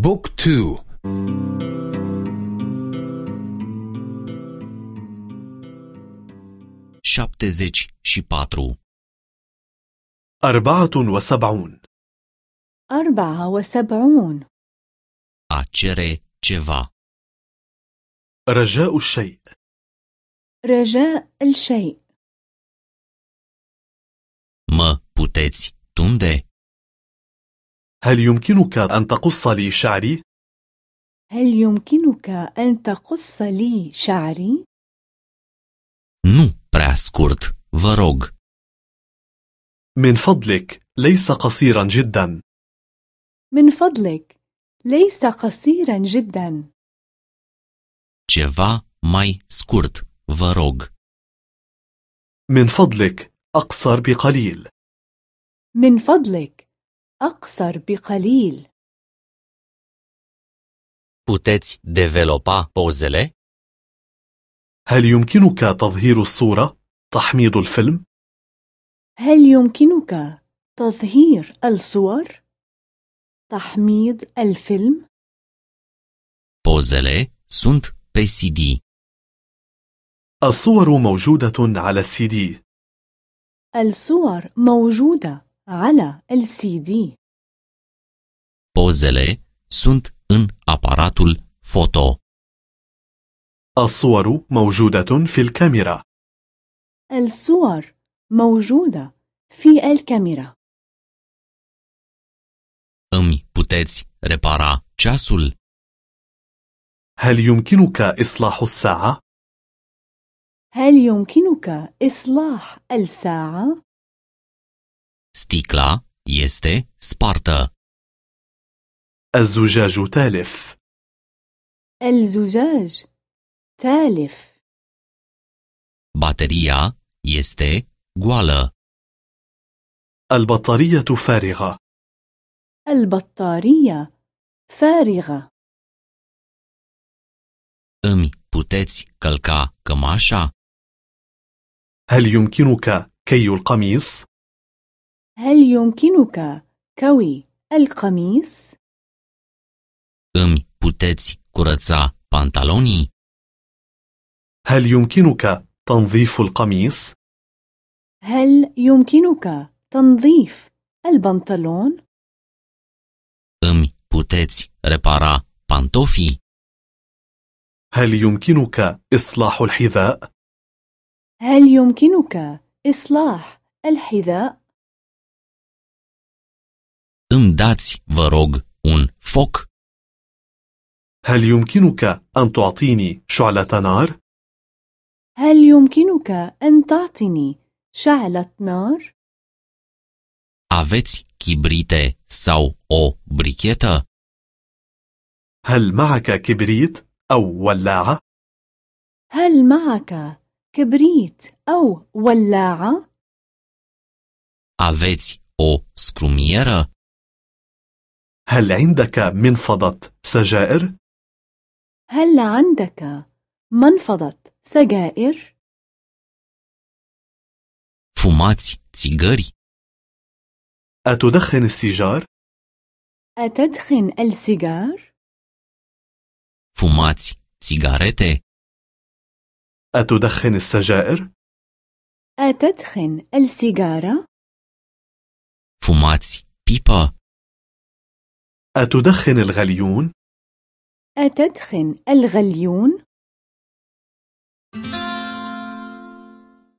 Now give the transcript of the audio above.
بوك تو șaptezeci și patru أربعة وسبعون أربعة وسبعون a cere ceva رجاء الشيء رجاء الشيء mă puteți tunde هل يمكنك أن تقص لي شعري؟ هل يمكنك أن تقص لي شعري؟ nu prea scurt vă rog. من فضلك ليس قصيرا جدا. من فضلك ليس قصيرا جدا. Ceva mai scurt vă rog. من فضلك أقصر بقليل. من فضلك أقصر بقليل puteți developa pozele هل يمكنك تظهير الصورة؟ تحميض الفيلم؟ هل يمكنك تظهير الصور؟ تحميض الفيلم؟ pozele sunt pe CD الصور موجودة على السي دي الصور موجودة على دي pozele sunt în aparatul foto. الصور موجودة في الكاميرا. الصور موجودة في الكاميرا. Îmi puteți repara ceasul? هل يمكنك إصلاح الساعة؟ هل يمكنك إصلاح الساعة؟ Sticla este spartă. الزجاج تالف. الزجاج تالف. Bateria este goală. البطارية فارغة. البطارية فارغة. Îmi puteți călca cămașa? هل يمكنك كي القميص؟ هل يمكنك كوي القميص؟ îmi puteți curăța pantalonii هل يمكنك تنظيف القميص؟ هل يمكنك تنظيف البنطلون؟ îmi puteți repara pantofii هل يمكنك إصلاح الحذاء؟ هل يمكنك إصلاح الحذاء؟ Îmi dați, vă rog, un foc هل يمكنك أن تعطيني شعلة نار؟ هل يمكنك أن تعطني شعلة نار؟ aveți chibrite sau o brichetă هل معك كبريت أو ولاعة؟ هل معك كبريت أو ولاعة؟ aveți o scrumieră هل عندك منفضة سجائر؟ هل عندك منفضة سجائر؟ fumați țigări أتدخن السيجار؟ أتدخن السيجار؟ fumați țigarete أتدخن السجائر؟ أتدخن السيجارة؟ fumați pipă أتدخن الغليون؟ أتدخن الغليون؟